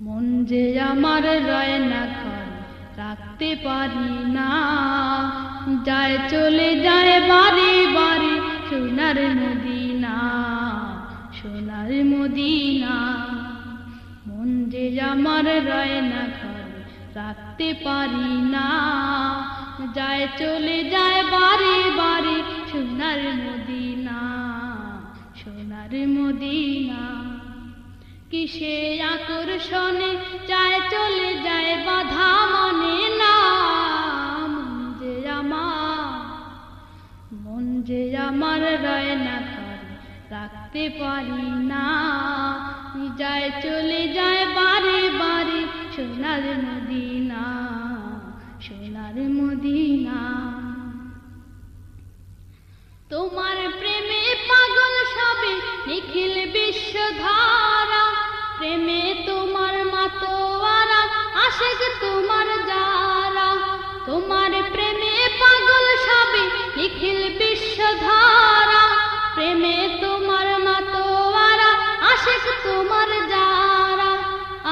মন যে আমার রয় না ঘর, রাখতে পারি না। যায় চলে যায় বাড়ি বাড়ি সোনার মদিনা সোনার মদিনা। মন যে আমার রয় না ঘর, রাখতে পারি না। যায় চলে যায় বাড়ি বাড়ি সোনার মদিনা সোনার মদিনা। কিসে আকর্ষণে যায় চলে যায় বাধা মনে না মন যে আমার, মন যে আমার রয় না ঘর রাখতে পারি না। যায় চলে যায় বারে বারে সোনার মদিনা সোনার মদিনা। আশেক তোমার যারা, তোমার প্রেমে পাগল সবে, নিখিল বিশ্বধারা। প্রেমে তোমার মাতোয়ারা, আশেক তোমার যারা।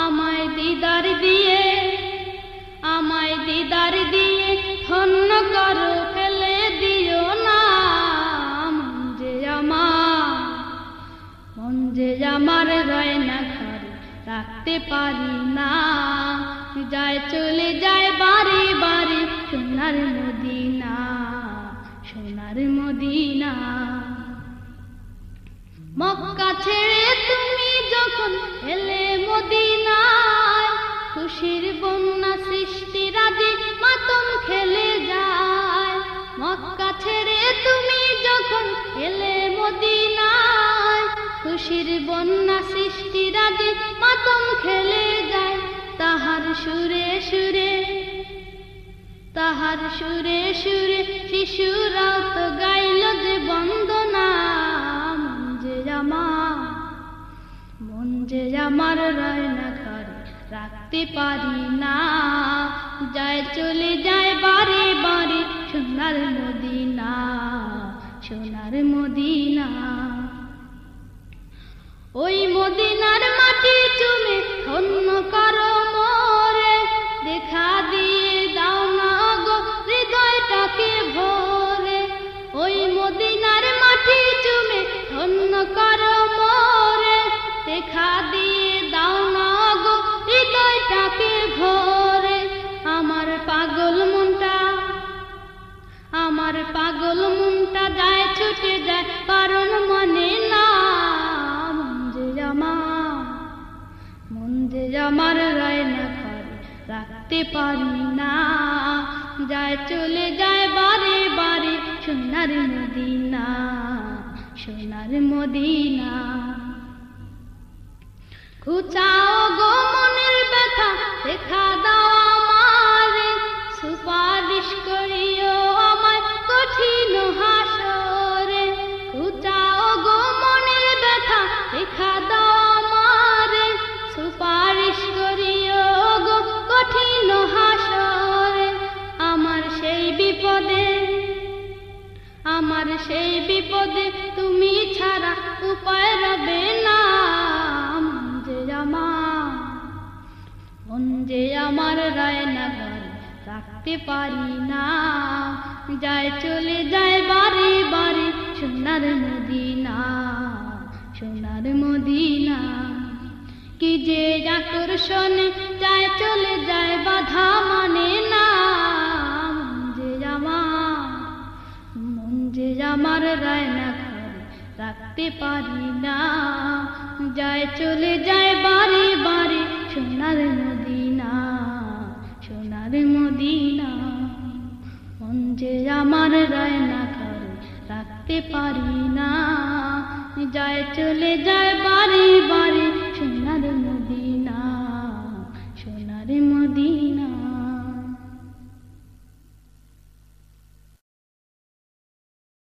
আমায় দিদার দিয়ে, আমায় দিদার দিয়ে ধন্য করো, ফেলে দিও না। মন যে আমার যে আমার রয় না রাখতে পারি না। যায়, চলে যায় বারে বারে সোনার মদিনা সোনার মদিনা। মক্কা ছেড়ে তুমি যখন এলে মদিনায়, খুশির বন্যা সৃষ্টি রাজে মাতম খেলে যায়। মক্কা ছেড়ে তুমি যখন এলে মদিনায়, খুশির বন্যা সৃষ্টি রাজে মাতম খেলে যায়। সুরে সুরে শিশুরাও তো গাইল যে বন্দনা। মন যে আমার, মন আমার রয় না ঘর রাখতে পারি না। যায় চলে যায় বারে বারে সোনার মদিনা সোনার মদিনা। ওই মদিনার মাটি চুমে ধন্য করো দেখা দিয়ে দাও না গো, হৃদয়টাকে ভরে। আমার পাগল মনটা, আমার পাগল মনটা যায়, ছুটে যায় কারণ মনে না। মন যে আমার, মন যে আমার রয় না ঘরে রাখতে পারি না। যায় চলে যায় বারে বারে সোনার মদিনা সোনার মদিনা। খুচাও গো মনের ব্যথা, দেখা দাও আমারে। সুপারিশ করিও আমায় কঠিন হাসরে। খুচাও গো মনের ব্যথা, দেখা দাও আমারে। সুপারিশ করিও গো কঠিন হাসরে। আমার সেই বিপদে, আমার সেই বিপদে তুমি ছাড়া উপায় রবে না। আমার মন আমার রায় না রাখতে পারি না। যায় চলে যায় বারে বারে সোনার মদিনা সোনার মদিনা। কি যে আকর্ষণে, যায় চলে যায় বাধা মানে না। যে আমার, মন আমার রায় না রাখতে পারি না। যায় চলে যায় সোনার মদিনা সোনার মদিনা। মন যে আমার রায় না করে, রাখতে পারি না। যায় চলে যায় বাড়ি বাড়ি, সোনার মদিনা।